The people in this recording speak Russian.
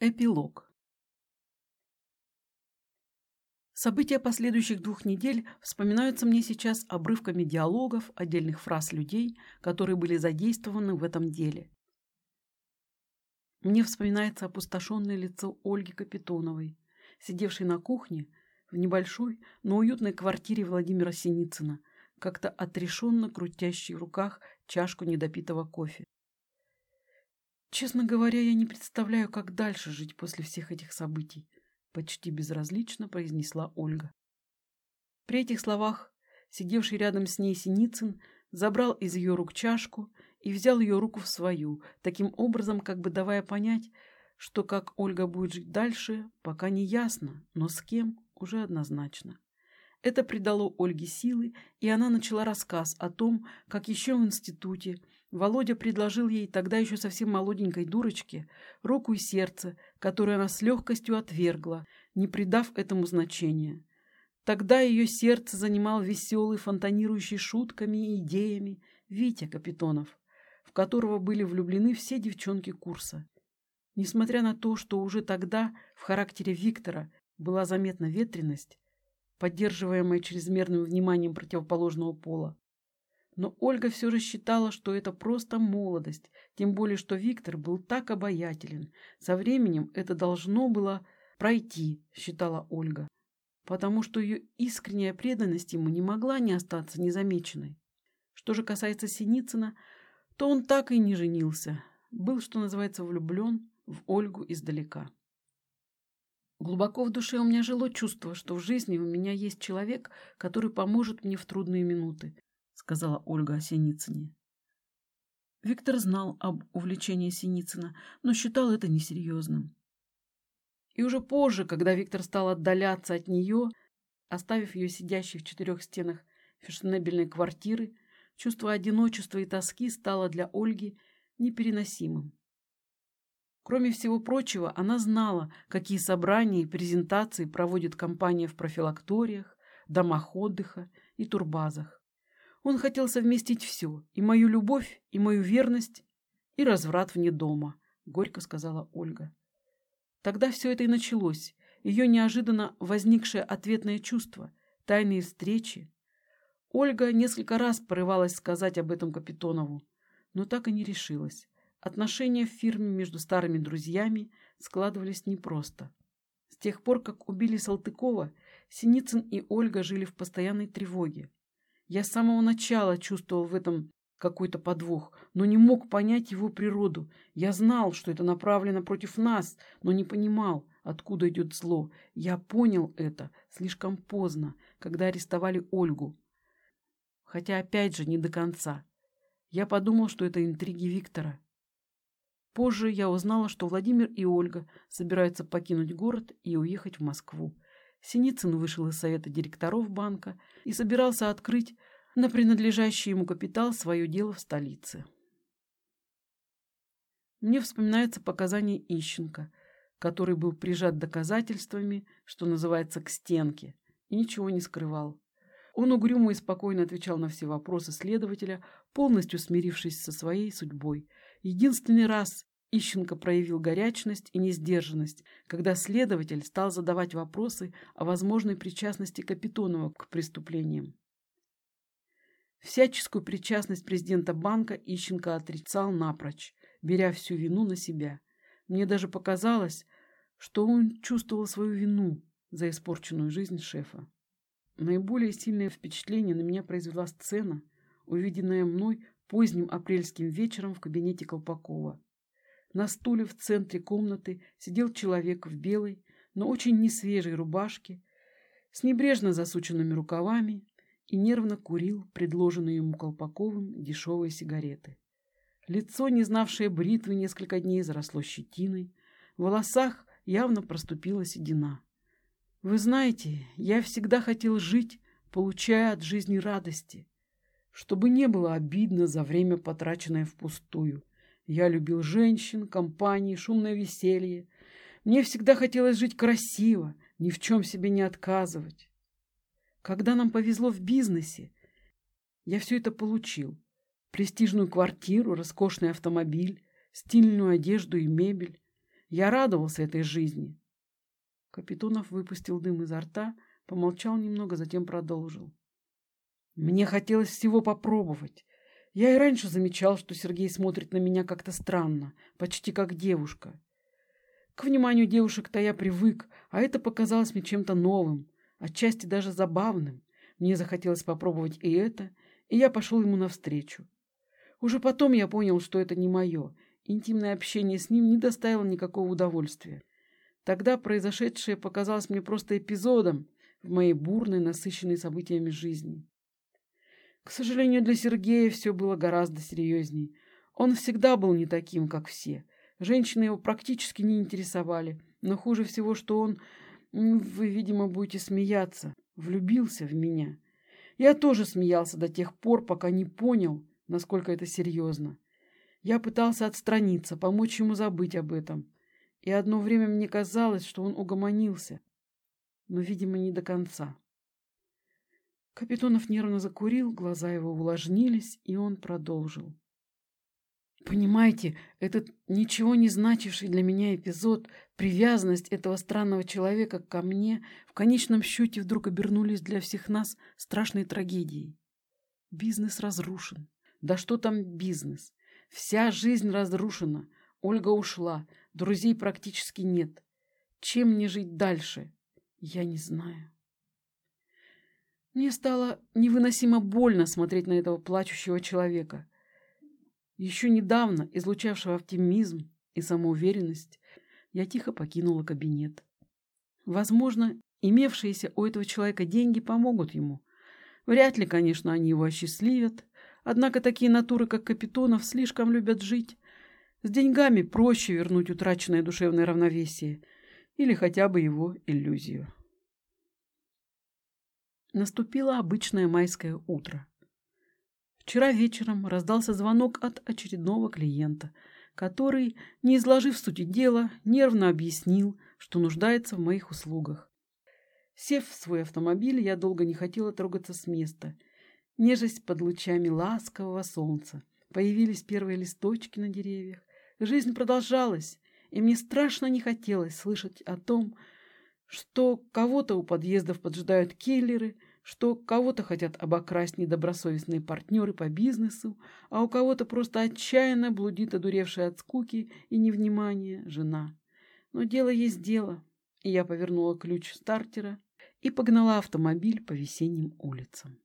Эпилог. События последующих двух недель вспоминаются мне сейчас обрывками диалогов, отдельных фраз людей, которые были задействованы в этом деле. Мне вспоминается опустошенное лицо Ольги Капитоновой, сидевшей на кухне в небольшой, но уютной квартире Владимира Синицына, как-то отрешенно крутящей в руках чашку недопитого кофе. Честно говоря, я не представляю, как дальше жить после всех этих событий, почти безразлично произнесла Ольга. При этих словах сидевший рядом с ней Синицын забрал из ее рук чашку и взял ее руку в свою, таким образом как бы давая понять, что как Ольга будет жить дальше, пока не ясно, но с кем уже однозначно. Это придало Ольге силы, и она начала рассказ о том, как еще в институте Володя предложил ей, тогда еще совсем молоденькой дурочке, руку и сердце, которое она с легкостью отвергла, не придав этому значения. Тогда ее сердце занимал веселый, фонтанирующий шутками и идеями Витя Капитонов, в которого были влюблены все девчонки курса. Несмотря на то, что уже тогда в характере Виктора была заметна ветренность, поддерживаемая чрезмерным вниманием противоположного пола, но Ольга все же считала, что это просто молодость, тем более, что Виктор был так обаятелен. Со временем это должно было пройти, считала Ольга, потому что ее искренняя преданность ему не могла не остаться незамеченной. Что же касается Синицына, то он так и не женился, был, что называется, влюблен в Ольгу издалека. Глубоко в душе у меня жило чувство, что в жизни у меня есть человек, который поможет мне в трудные минуты, сказала Ольга о Синицыне. Виктор знал об увлечении Синицына, но считал это несерьезным. И уже позже, когда Виктор стал отдаляться от нее, оставив ее сидящей в четырех стенах фешенебельной квартиры, чувство одиночества и тоски стало для Ольги непереносимым. Кроме всего прочего, она знала, какие собрания и презентации проводит компания в профилакториях, домах отдыха и турбазах. Он хотел совместить все, и мою любовь, и мою верность, и разврат вне дома, — горько сказала Ольга. Тогда все это и началось, ее неожиданно возникшее ответное чувство, тайные встречи. Ольга несколько раз порывалась сказать об этом Капитонову, но так и не решилась. Отношения в фирме между старыми друзьями складывались непросто. С тех пор, как убили Салтыкова, Синицын и Ольга жили в постоянной тревоге. Я с самого начала чувствовал в этом какой-то подвох, но не мог понять его природу. Я знал, что это направлено против нас, но не понимал, откуда идет зло. Я понял это слишком поздно, когда арестовали Ольгу. Хотя, опять же, не до конца. Я подумал, что это интриги Виктора. Позже я узнала, что Владимир и Ольга собираются покинуть город и уехать в Москву. Синицын вышел из совета директоров банка и собирался открыть на принадлежащий ему капитал свое дело в столице. Мне вспоминаются показания Ищенко, который был прижат доказательствами, что называется, к стенке, и ничего не скрывал. Он угрюмо и спокойно отвечал на все вопросы следователя, полностью смирившись со своей судьбой. Единственный раз Ищенко проявил горячность и несдержанность, когда следователь стал задавать вопросы о возможной причастности Капитонова к преступлениям. Всяческую причастность президента банка Ищенко отрицал напрочь, беря всю вину на себя. Мне даже показалось, что он чувствовал свою вину за испорченную жизнь шефа. Наиболее сильное впечатление на меня произвела сцена, увиденная мной поздним апрельским вечером в кабинете Колпакова. На стуле в центре комнаты сидел человек в белой, но очень несвежей рубашке, с небрежно засученными рукавами и нервно курил предложенные ему Колпаковым дешевые сигареты. Лицо, не знавшее бритвы несколько дней, заросло щетиной, в волосах явно проступила седина. «Вы знаете, я всегда хотел жить, получая от жизни радости, чтобы не было обидно за время, потраченное впустую. Я любил женщин, компании, шумное веселье. Мне всегда хотелось жить красиво, ни в чем себе не отказывать. Когда нам повезло в бизнесе, я все это получил. Престижную квартиру, роскошный автомобиль, стильную одежду и мебель. Я радовался этой жизни. Капитонов выпустил дым изо рта, помолчал немного, затем продолжил. Мне хотелось всего попробовать. Я и раньше замечал, что Сергей смотрит на меня как-то странно, почти как девушка. К вниманию девушек-то я привык, а это показалось мне чем-то новым, отчасти даже забавным. Мне захотелось попробовать и это, и я пошел ему навстречу. Уже потом я понял, что это не мое. Интимное общение с ним не доставило никакого удовольствия. Тогда произошедшее показалось мне просто эпизодом в моей бурной, насыщенной событиями жизни. К сожалению, для Сергея все было гораздо серьезней. Он всегда был не таким, как все. Женщины его практически не интересовали. Но хуже всего, что он, вы, видимо, будете смеяться, влюбился в меня. Я тоже смеялся до тех пор, пока не понял, насколько это серьезно. Я пытался отстраниться, помочь ему забыть об этом. И одно время мне казалось, что он угомонился. Но, видимо, не до конца. Капитонов нервно закурил, глаза его увлажнились, и он продолжил. Понимаете, этот ничего не значивший для меня эпизод, привязанность этого странного человека ко мне, в конечном счете вдруг обернулись для всех нас страшной трагедией. Бизнес разрушен. Да что там бизнес? Вся жизнь разрушена. Ольга ушла. Друзей практически нет. Чем мне жить дальше? Я не знаю. Мне стало невыносимо больно смотреть на этого плачущего человека. Еще недавно излучавшего оптимизм и самоуверенность, я тихо покинула кабинет. Возможно, имевшиеся у этого человека деньги помогут ему. Вряд ли, конечно, они его осчастливят. Однако такие натуры, как Капитонов, слишком любят жить. С деньгами проще вернуть утраченное душевное равновесие или хотя бы его иллюзию. Наступило обычное майское утро. Вчера вечером раздался звонок от очередного клиента, который, не изложив сути дела, нервно объяснил, что нуждается в моих услугах. Сев в свой автомобиль, я долго не хотела трогаться с места. Нежесть под лучами ласкового солнца. Появились первые листочки на деревьях. Жизнь продолжалась, и мне страшно не хотелось слышать о том, что кого-то у подъездов поджидают киллеры, что кого-то хотят обокрасть недобросовестные партнеры по бизнесу, а у кого-то просто отчаянно блудит одуревшая от скуки и невнимания жена. Но дело есть дело, и я повернула ключ стартера и погнала автомобиль по весенним улицам.